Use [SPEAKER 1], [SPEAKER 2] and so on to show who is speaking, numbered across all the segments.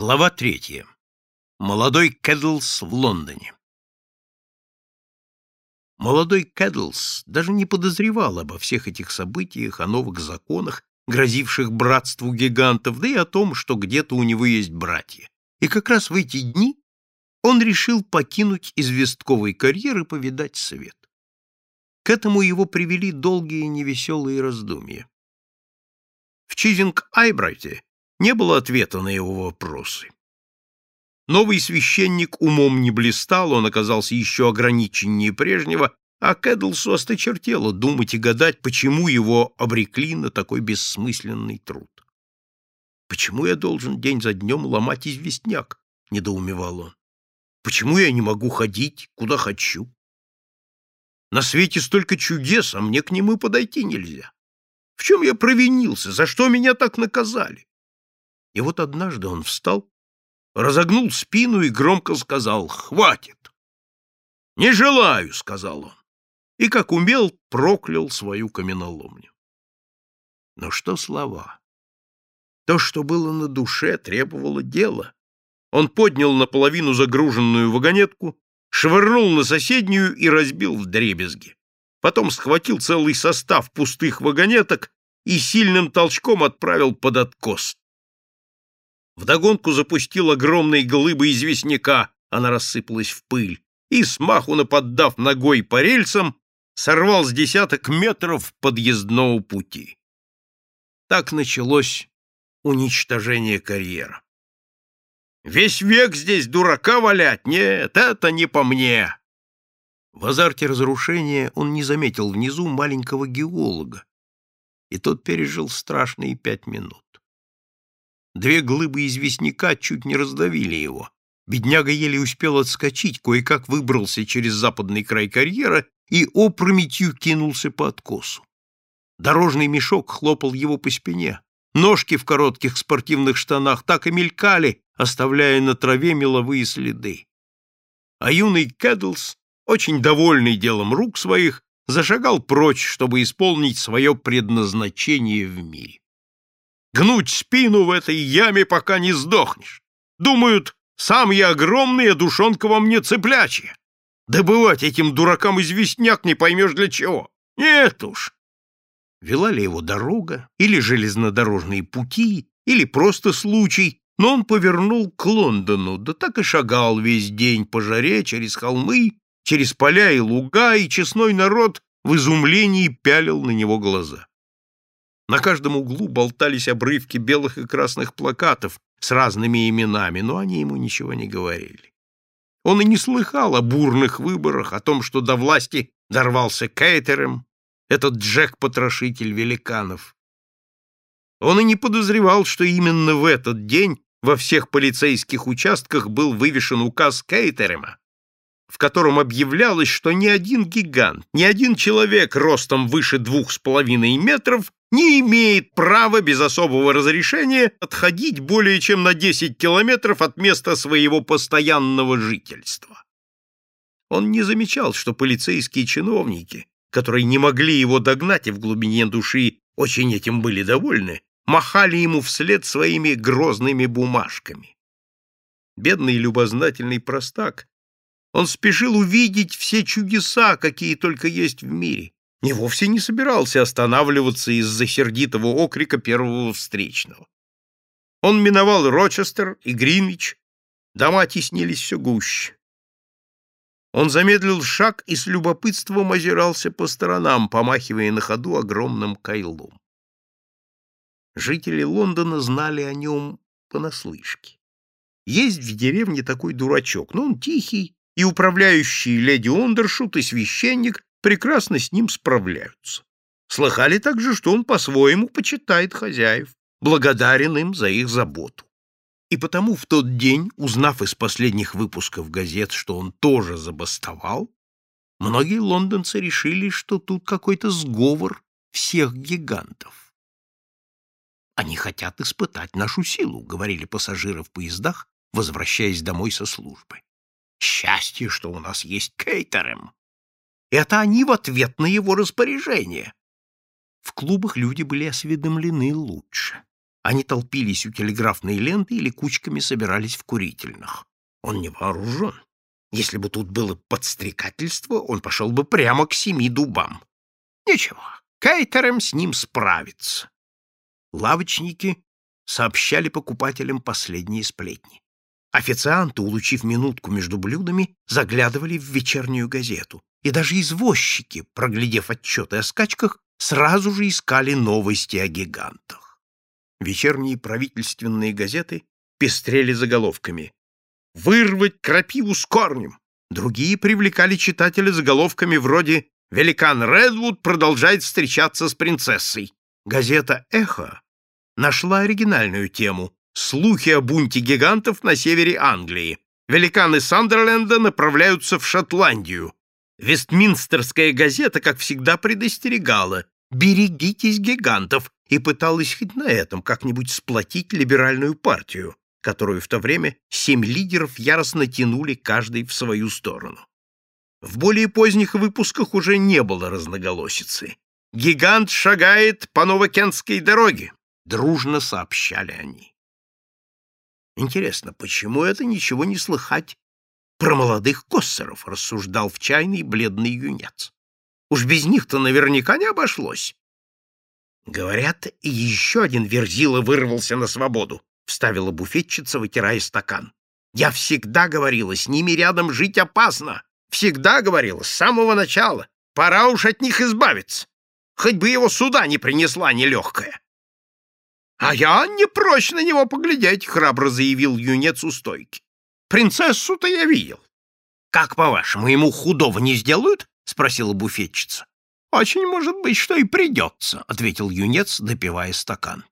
[SPEAKER 1] Глава третья. Молодой Кэдлс в Лондоне. Молодой Кэдлс даже не подозревал обо всех этих событиях, о новых законах, грозивших братству гигантов, да и о том, что где-то у него есть братья. И как раз в эти дни он решил покинуть известковый карьер и повидать свет. К этому его привели долгие невеселые раздумья. В Чизинг-Айбрайте не было ответа на его вопросы. Новый священник умом не блистал, он оказался еще ограниченнее прежнего, а Кэдлсу осточертело думать и гадать, почему его обрекли на такой бессмысленный труд. «Почему я должен день за днем ломать известняк?» — недоумевал он. «Почему я не могу ходить, куда хочу? На свете столько чудес, а мне к нему подойти нельзя. В чем я провинился? За что меня так наказали?» И вот однажды он встал, разогнул спину и громко сказал «Хватит!» «Не желаю!» — сказал он. И, как умел, проклял свою каменоломню. Но что слова? То, что было на душе, требовало дела. Он поднял наполовину загруженную вагонетку, швырнул на соседнюю и разбил в дребезги. Потом схватил целый состав пустых вагонеток и сильным толчком отправил под откос. Вдогонку запустил огромные глыбы известняка, она рассыпалась в пыль, и, смаху наподдав ногой по рельсам, сорвал с десяток метров подъездного пути. Так началось уничтожение карьера. Весь век здесь дурака валять? Нет, это не по мне. В азарте разрушения он не заметил внизу маленького геолога, и тот пережил страшные пять минут. Две глыбы известняка чуть не раздавили его. Бедняга еле успел отскочить, кое-как выбрался через западный край карьера и опрометью кинулся по откосу. Дорожный мешок хлопал его по спине. Ножки в коротких спортивных штанах так и мелькали, оставляя на траве меловые следы. А юный Кэдлс, очень довольный делом рук своих, зашагал прочь, чтобы исполнить свое предназначение в мире. Гнуть спину в этой яме, пока не сдохнешь. Думают, сам я огромный, а душонка во мне цеплячья. Добывать этим дуракам известняк не поймешь для чего. Нет уж. Вела ли его дорога, или железнодорожные пути, или просто случай, но он повернул к Лондону, да так и шагал весь день по жаре через холмы, через поля и луга, и честной народ в изумлении пялил на него глаза. На каждом углу болтались обрывки белых и красных плакатов с разными именами, но они ему ничего не говорили. Он и не слыхал о бурных выборах, о том, что до власти дорвался Кейтерем, этот Джек-потрошитель великанов. Он и не подозревал, что именно в этот день во всех полицейских участках был вывешен указ Кейтерема, в котором объявлялось, что ни один гигант, ни один человек ростом выше двух с половиной метров не имеет права без особого разрешения отходить более чем на 10 километров от места своего постоянного жительства. Он не замечал, что полицейские чиновники, которые не могли его догнать и в глубине души очень этим были довольны, махали ему вслед своими грозными бумажками. Бедный любознательный простак, он спешил увидеть все чудеса, какие только есть в мире, и вовсе не собирался останавливаться из-за сердитого окрика первого встречного. Он миновал Рочестер и Гринвич, дома теснились все гуще. Он замедлил шаг и с любопытством озирался по сторонам, помахивая на ходу огромным кайлом. Жители Лондона знали о нем понаслышке. Есть в деревне такой дурачок, но он тихий, и управляющий леди Ондершут, и священник прекрасно с ним справляются. Слыхали также, что он по-своему почитает хозяев, благодарен им за их заботу. И потому в тот день, узнав из последних выпусков газет, что он тоже забастовал, многие лондонцы решили, что тут какой-то сговор всех гигантов. «Они хотят испытать нашу силу», — говорили пассажиры в поездах, возвращаясь домой со службы. «Счастье, что у нас есть кейтерем. Это они в ответ на его распоряжение. В клубах люди были осведомлены лучше. Они толпились у телеграфной ленты или кучками собирались в курительных. Он не вооружен. Если бы тут было подстрекательство, он пошел бы прямо к семи дубам. Ничего, Кейтерем с ним справится. Лавочники сообщали покупателям последние сплетни. Официанты, улучив минутку между блюдами, заглядывали в вечернюю газету. И даже извозчики, проглядев отчеты о скачках, сразу же искали новости о гигантах. Вечерние правительственные газеты пестрели заголовками «Вырвать крапиву с корнем!» Другие привлекали читателя заголовками вроде «Великан Редвуд продолжает встречаться с принцессой». Газета «Эхо» нашла оригинальную тему «Слухи о бунте гигантов на севере Англии». Великаны Сандерленда направляются в Шотландию. Вестминстерская газета, как всегда, предостерегала «берегитесь гигантов» и пыталась хоть на этом как-нибудь сплотить либеральную партию, которую в то время семь лидеров яростно тянули каждый в свою сторону. В более поздних выпусках уже не было разноголосицы. «Гигант шагает по Новокентской дороге», — дружно сообщали они. Интересно, почему это ничего не слыхать про молодых коссеров, рассуждал в чайный бледный юнец. Уж без них-то наверняка не обошлось. Говорят, и еще один верзила вырвался на свободу, вставила буфетчица, вытирая стакан. Я всегда говорила, с ними рядом жить опасно. Всегда говорила, с самого начала. Пора уж от них избавиться. Хоть бы его сюда не принесла нелегкая. — А я не прочь на него поглядеть, — храбро заявил юнец у стойки. Принцессу-то я видел. — Как, по-вашему, ему худого не сделают? — спросила буфетчица. — Очень может быть, что и придется, — ответил юнец, допивая стакан.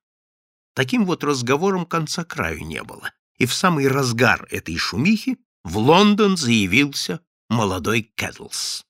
[SPEAKER 1] Таким вот разговором конца краю не было, и в самый разгар этой шумихи в Лондон заявился молодой Кэтлс.